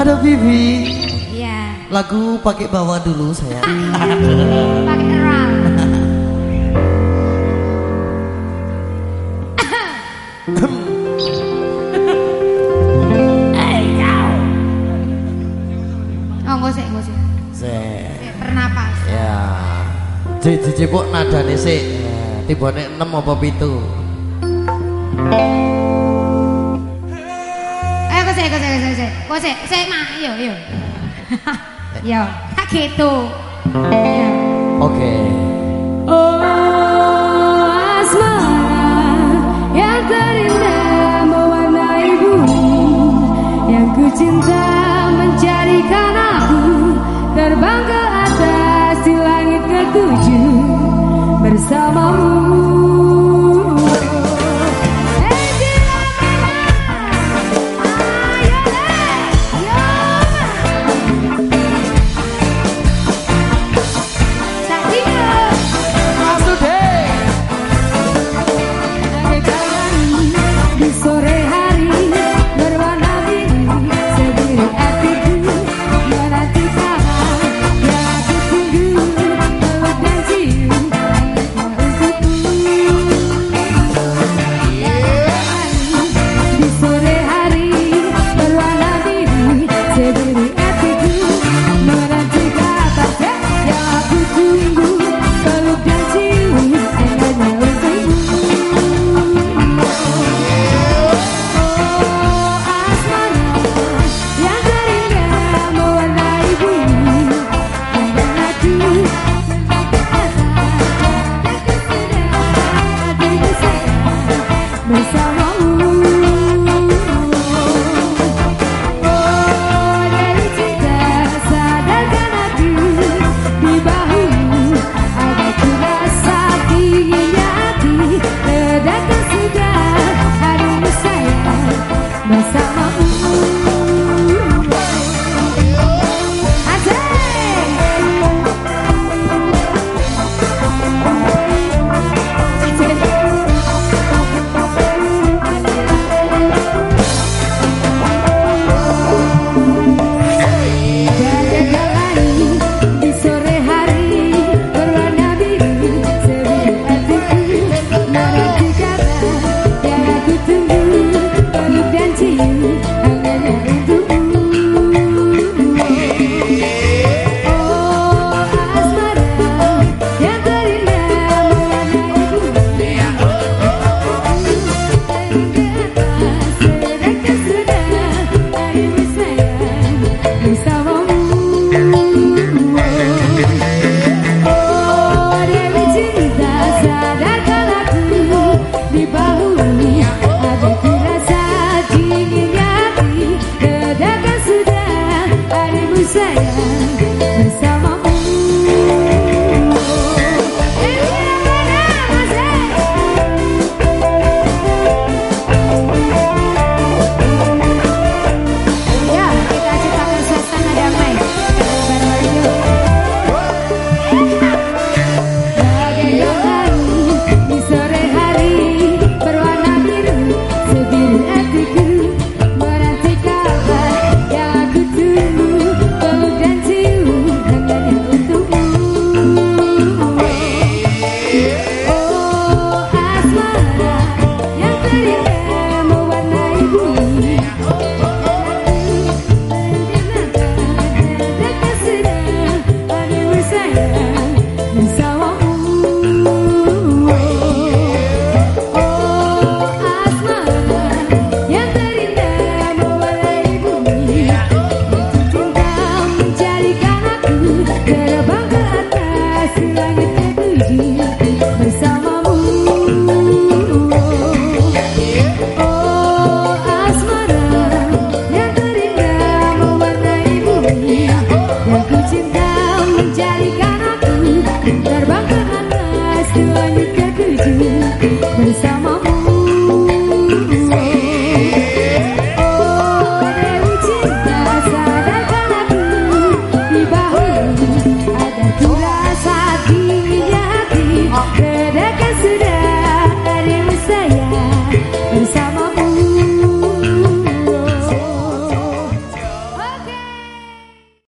Ada Bibi. Iya. Lagu pakai bawa dulu saya. Pakai kau. Oh, Pernapas. Ya. Jejejebok nadane sik. Tibane 6 apa 7? Kok sih, kok sih, kok sih, mah, yo, yo. Yo, tak gitu. Oke. Oh asmara yang terindah mewarnai bumi Yang ku cinta mencarikan aku Terbang ke atas di langit ketujuh Bersamamu Yeah.